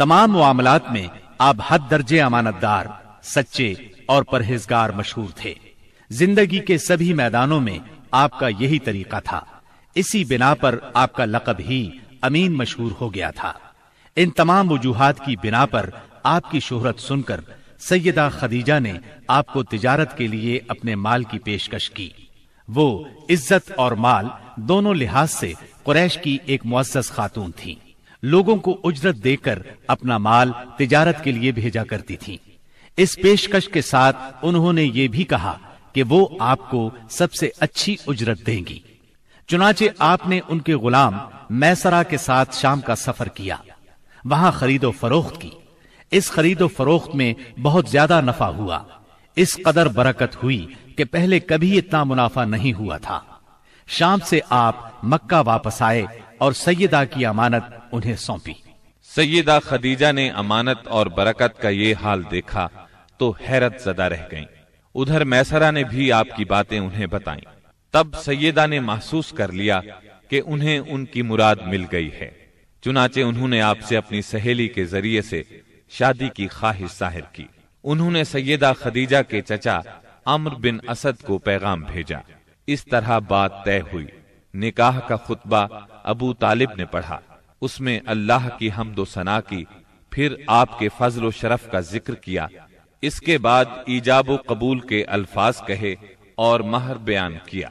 تمام معاملات میں آپ حد درجے امانت دار سچے اور پرہیزگار مشہور تھے۔ زندگی کے سبھی میدانوں میں آپ کا یہی طریقہ تھا۔ اسی بنا پر آپ کا لقب ہی امین مشہور ہو گیا تھا۔ ان تمام وجوہات کی بنا پر آپ کی شہرت سن کر سیدہ خدیجہ نے آپ کو تجارت کے لیے اپنے مال کی پیشکش کی۔ وہ عزت اور مال دونوں لحاظ سے قریش کی ایک معزز خاتون تھی لوگوں کو اجرت دے کر اپنا مال تجارت کے لیے بھیجا کرتی تھی اس پیشکش کے ساتھ انہوں نے یہ بھی کہا کہ وہ آپ کو سب سے اچھی اجرت دیں گی۔ چنانچہ آپ نے ان کے غلام میسرا کے ساتھ شام کا سفر کیا۔ وہاں خرید و فروخت کی۔ اس خرید و فروخت میں بہت زیادہ نفع ہوا۔ اس قدر برکت ہوئی کہ پہلے کبھی اتنا منافع نہیں ہوا تھا۔ شام سے آپ مکہ واپس آئے اور سیدہ کی امانت انہیں سونپی۔ سیدہ خدیجہ نے امانت اور برکت کا یہ حال دیکھا تو حیرت زدہ رہ گئیں۔ ادھر میسرا نے بھی آپ کی باتیں انہیں بتائیں۔ تب سیدہ نے محسوس کر لیا کہ انہیں ان کی مراد مل گئی ہے۔ چنانچہ انہوں نے آپ سے اپنی سہیلی کے ذریعے سے شادی کی خواہش ظاہر کی۔ انہوں نے سیدہ خدیجہ کے چچا امر بن اسد کو پیغام بھیجا۔ اس طرح بات طے ہوئی۔ نکاح کا خطبہ ابو طالب نے پڑھا۔ اس میں اللہ کی حمد و ثنا کی، پھر آپ کے فضل و شرف کا ذکر کیا۔ اس کے بعد ایجاب و قبول کے الفاظ کہے اور مہر بیان کیا۔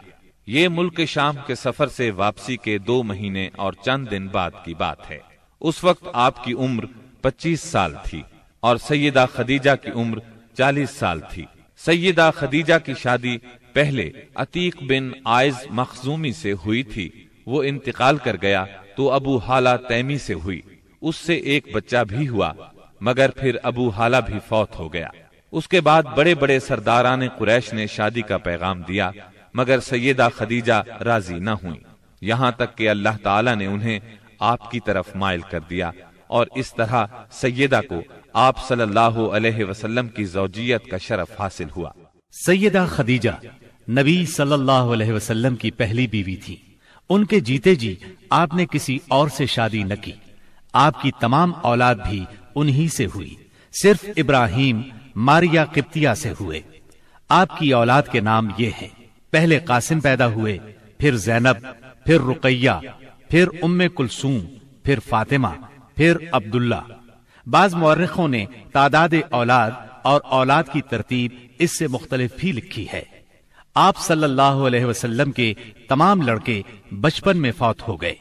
یہ ملک شام کے سفر سے واپسی کے دو مہینے اور چند دن بعد کی بات ہے۔ اس وقت آپ کی عمر پچیس سال تھی اور سیدہ خدیجہ کی عمر چالیس سال تھی۔ سیدہ خدیجہ کی شادی پہلے عتیق بن آئز مخزومی سے ہوئی تھی۔ وہ انتقال کر گیا تو ابو حالہ تیمی سے ہوئی۔ اس سے ایک بچہ بھی ہوا، مگر پھر ابو حالہ بھی فوت ہو گیا۔ اس کے بعد بڑے بڑے سرداران قریش نے شادی کا پیغام دیا، مگر سیدہ خدیجہ راضی نہ ہوئی۔ یہاں تک کہ اللہ تعالی نے انہیں آپ کی طرف مائل کر دیا۔ اور اس طرح سیدہ کو آپ صلی اللہ علیہ وسلم کی زوجیت کا شرف حاصل ہوا۔ سیدہ خدیجہ، نبی صلی اللہ علیہ وسلم کی پہلی بیوی تھی۔ ان کے جیتے جی آپ نے کسی اور سے شادی نہ کی۔ آپ کی تمام اولاد بھی انہی سے ہوئی۔ صرف ابراہیم ماریا قبطیہ سے ہوئے۔ آپ کی اولاد کے نام یہ ہیں۔ پہلے قاسم پیدا ہوئے، پھر زینب، پھر رقیہ، پھر ام کلسوم پھر فاطمہ، پھر عبداللہ۔ بعض مورخوں نے تعداد اولاد اور اولاد کی ترتیب اس سے مختلف بھی لکھی ہے۔ آپ صلی اللہ علیہ وسلم کے تمام لڑکے بچپن میں فوت ہو گئے۔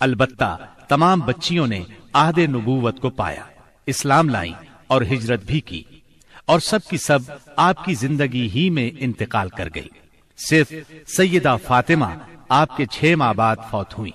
البتہ تمام بچیوں نے عہد نبوت کو پایا، اسلام لائیں اور ہجرت بھی کی۔ اور سب کی سب آپ کی زندگی ہی میں انتقال کر گئی صرف سیدہ فاطمہ آپ کے چھ ماہ بعد فوت ہوئی